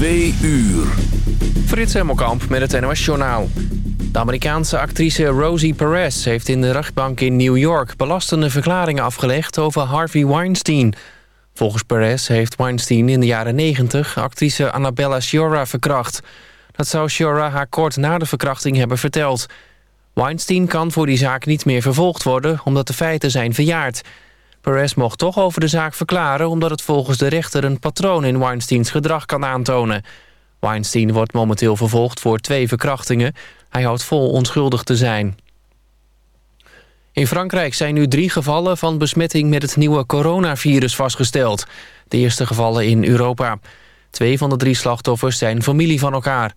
Twee uur. Frits Hemmelkamp met het NOS Journaal. De Amerikaanse actrice Rosie Perez heeft in de rechtbank in New York... belastende verklaringen afgelegd over Harvey Weinstein. Volgens Perez heeft Weinstein in de jaren 90 actrice Annabella Sciorra verkracht. Dat zou Sciorra haar kort na de verkrachting hebben verteld. Weinstein kan voor die zaak niet meer vervolgd worden... omdat de feiten zijn verjaard... Perez mocht toch over de zaak verklaren... omdat het volgens de rechter een patroon in Weinsteins gedrag kan aantonen. Weinstein wordt momenteel vervolgd voor twee verkrachtingen. Hij houdt vol onschuldig te zijn. In Frankrijk zijn nu drie gevallen van besmetting met het nieuwe coronavirus vastgesteld. De eerste gevallen in Europa. Twee van de drie slachtoffers zijn familie van elkaar.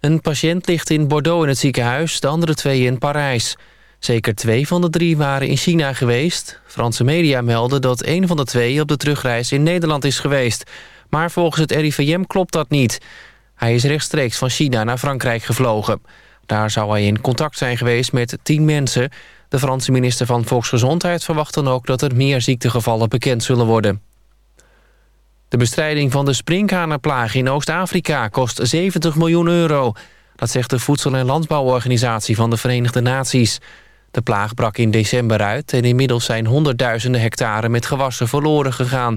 Een patiënt ligt in Bordeaux in het ziekenhuis, de andere twee in Parijs. Zeker twee van de drie waren in China geweest. Franse media melden dat een van de twee op de terugreis in Nederland is geweest. Maar volgens het RIVM klopt dat niet. Hij is rechtstreeks van China naar Frankrijk gevlogen. Daar zou hij in contact zijn geweest met tien mensen. De Franse minister van Volksgezondheid verwacht dan ook... dat er meer ziektegevallen bekend zullen worden. De bestrijding van de sprinkhanenplaag in Oost-Afrika kost 70 miljoen euro. Dat zegt de Voedsel- en Landbouworganisatie van de Verenigde Naties. De plaag brak in december uit en inmiddels zijn honderdduizenden hectare met gewassen verloren gegaan.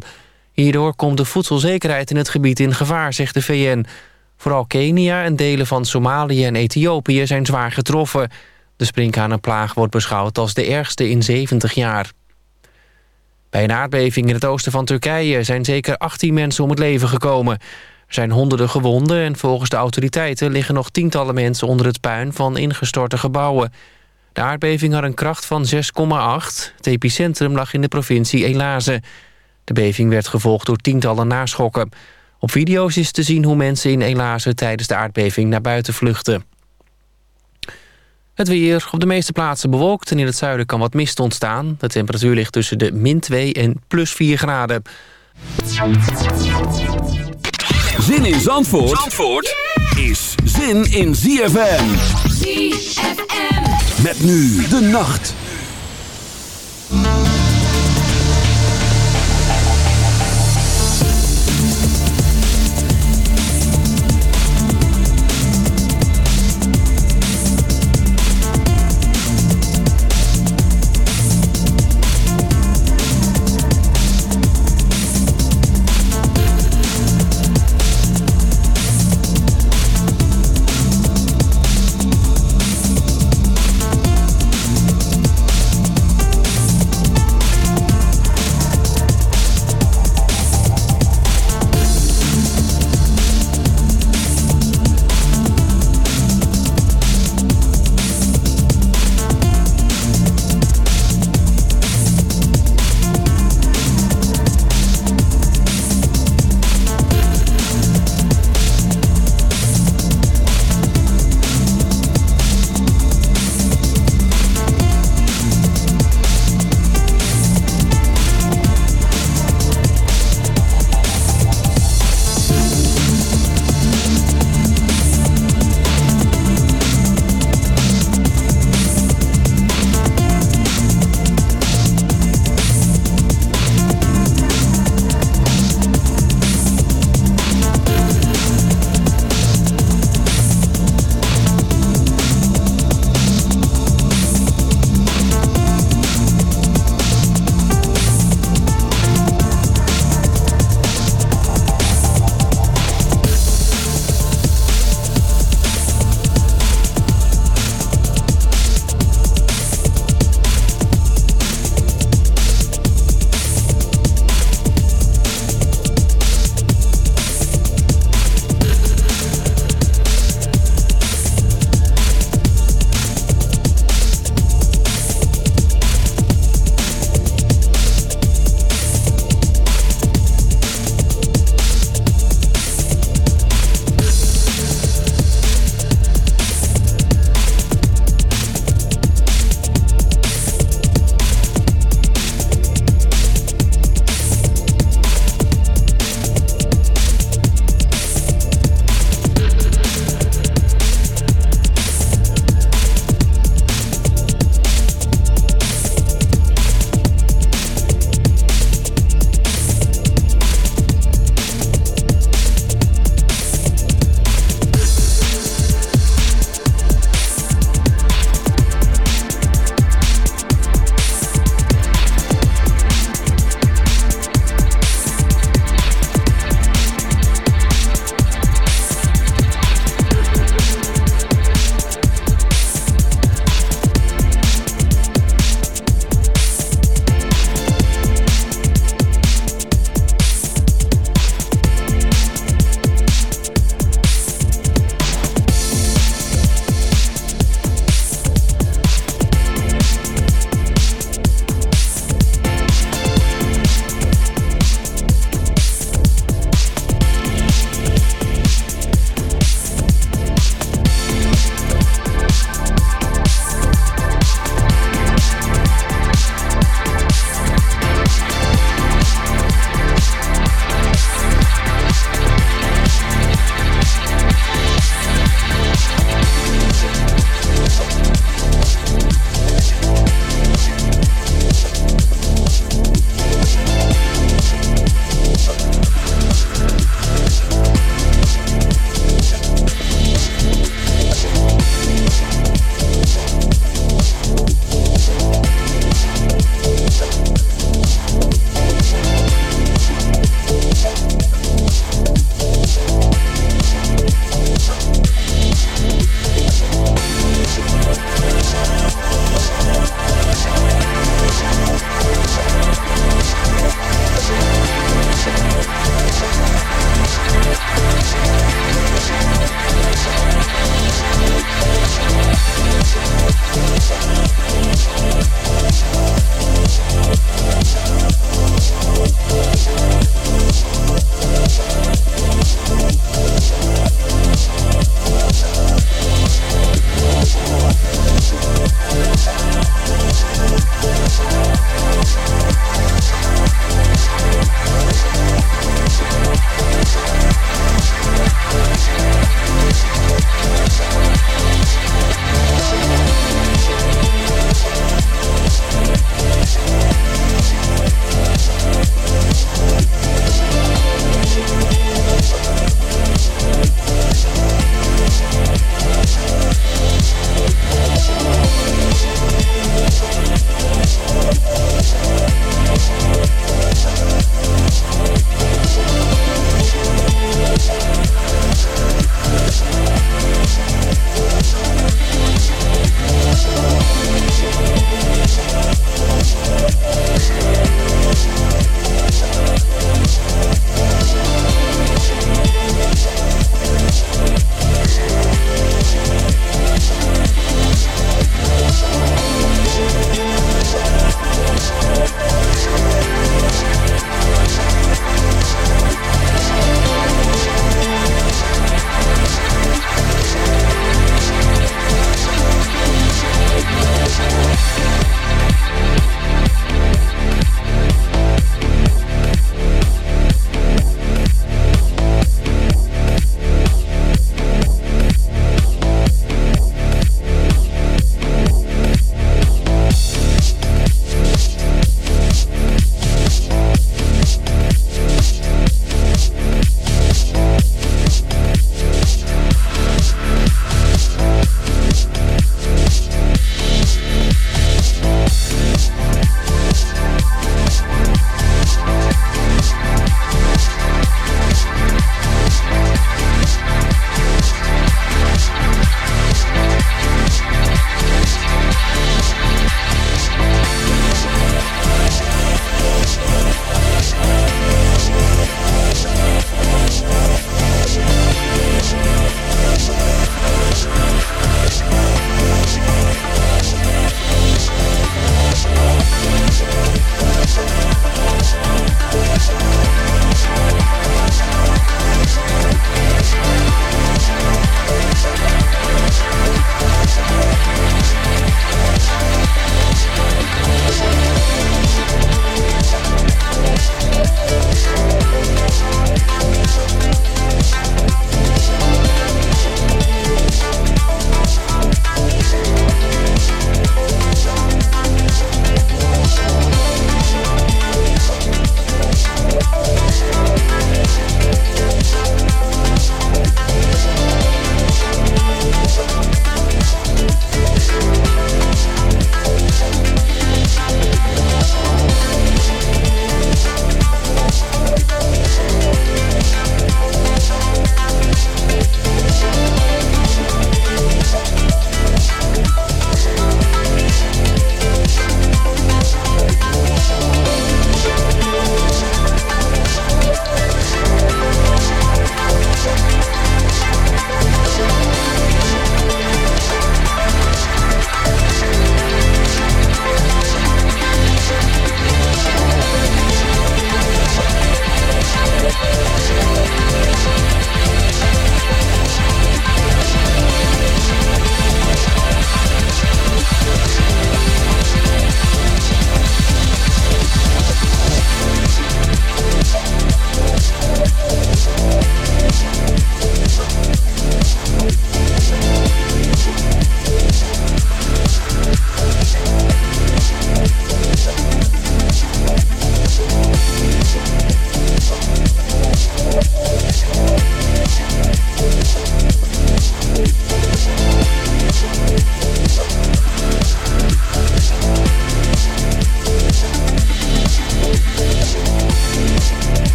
Hierdoor komt de voedselzekerheid in het gebied in gevaar, zegt de VN. Vooral Kenia en delen van Somalië en Ethiopië zijn zwaar getroffen. De sprinkhanenplaag wordt beschouwd als de ergste in 70 jaar. Bij een aardbeving in het oosten van Turkije zijn zeker 18 mensen om het leven gekomen. Er zijn honderden gewonden en volgens de autoriteiten liggen nog tientallen mensen onder het puin van ingestorte gebouwen. De aardbeving had een kracht van 6,8. Het epicentrum lag in de provincie Elaze. De beving werd gevolgd door tientallen naschokken. Op video's is te zien hoe mensen in Elaze tijdens de aardbeving naar buiten vluchten. Het weer op de meeste plaatsen bewolkt en in het zuiden kan wat mist ontstaan. De temperatuur ligt tussen de min 2 en plus 4 graden. Zin in Zandvoort, Zandvoort is zin in ZFM. ZFM. Met nu de nacht.